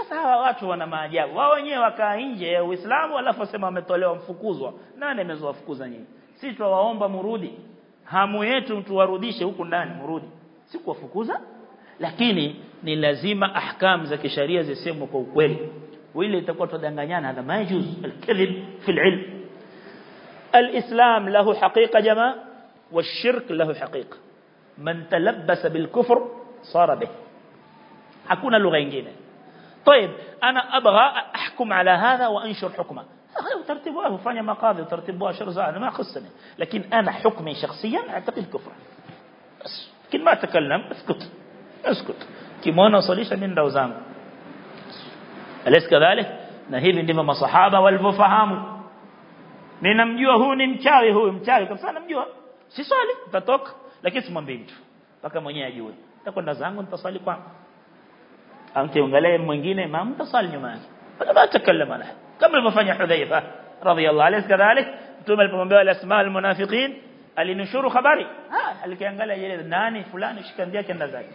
sasa hawa watu wana maajabu wao wenyewe wakaa nje ya Uislamu alafu wasema wametolewa mfukuzwa nani amezowafukuza nyinyi sisi tuwaomba murudi hamu yetu tuwarudishe huku ndani murudi si kuwafukuza lakini ni lazima ahkam za kisheria zisemwe kwa ukweli wile itakuwa tudanganyana hadha majuz alkadhib fi alilm الإسلام له حقيقة جماعة والشرك له حقيقة من تلبس بالكفر صار به hakuna lugha nyingine طيب أنا أبغى أحكم على هذا وأنشر حكمه. ترتبه وفاني مقاضي ترتبه شرزا أنا ما خصني لكن أنا حكمي شخصيا أعتقد كفر بس لكن ما أتكلم أسكت أسكت. كي ما نصليش من دوزان. أليس كذلك؟ نهي نهيب نفا مصحابة والفهام. ننمجوه هو نمشاوي هو مشاوي كفسا سي سيصالي تتوك. لكن اسمان بيمتو فكما نيجيوه تقول نزان تصلي قام أنت ونقلي منجينه ما متصل يمان أنا ما أتكلم أنا قبل ما حذيفة رضي الله عليه كذلك؟ ثم البومبا الأسماء المنافقين اللي نشروا خبري. ها اللي كان قال لي ناني فلان إيش كان ديا كان ذاك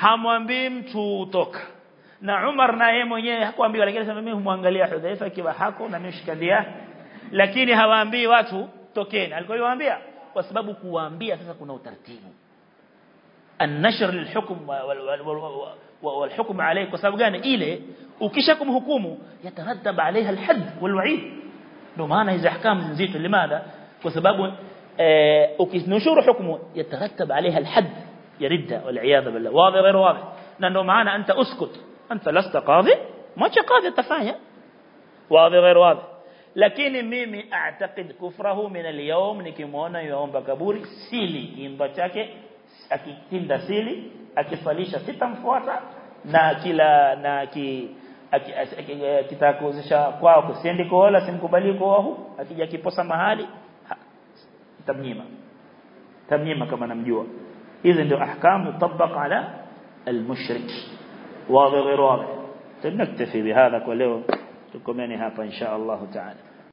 هم وامبيم توتوك نعمر نايم إيه إيه، ويني هكوا وامبي ولكن سامي هم وانقلي حذيفة كي بحكو نامي إيش كان ديا لكن هوا وامبي واتو توكين. الكل وامبيا وسبب كوامبيا أساسا كنا وترتيبه النشر للحكم وال والحكم عليك وسبب جانا إلي وكشكم حكومه يترتب عليها الحد والوعيد رمانة إذا حكام زيته لماذا وسبب وكنشور حكمه يترتب عليها الحد يردها والعياذ بالله واضح غير واضح لأنه معنا أنت أسكت أنت لست قاضي ما قاضي تفايا واضح غير واضح لكن ميمي أعتقد كفره من اليوم نكيمونا يوم بكبوري سيلي ينبتاك أكيد تندى سيلي akisalisha sitamfuata na kila na ki kitakuzisha kwao kusiendi kuola simkubali kuoa akija kiposa mahali tamnyima tamnyima kama namjua hizi ndio ahkamu tutabaq ala المشرك واضح غير واضح نكتفي بهذا ولو تكمني هapa ان شاء الله تعالى